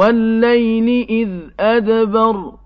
وَاللَّيْلِ إِذْ أَدْبَرَ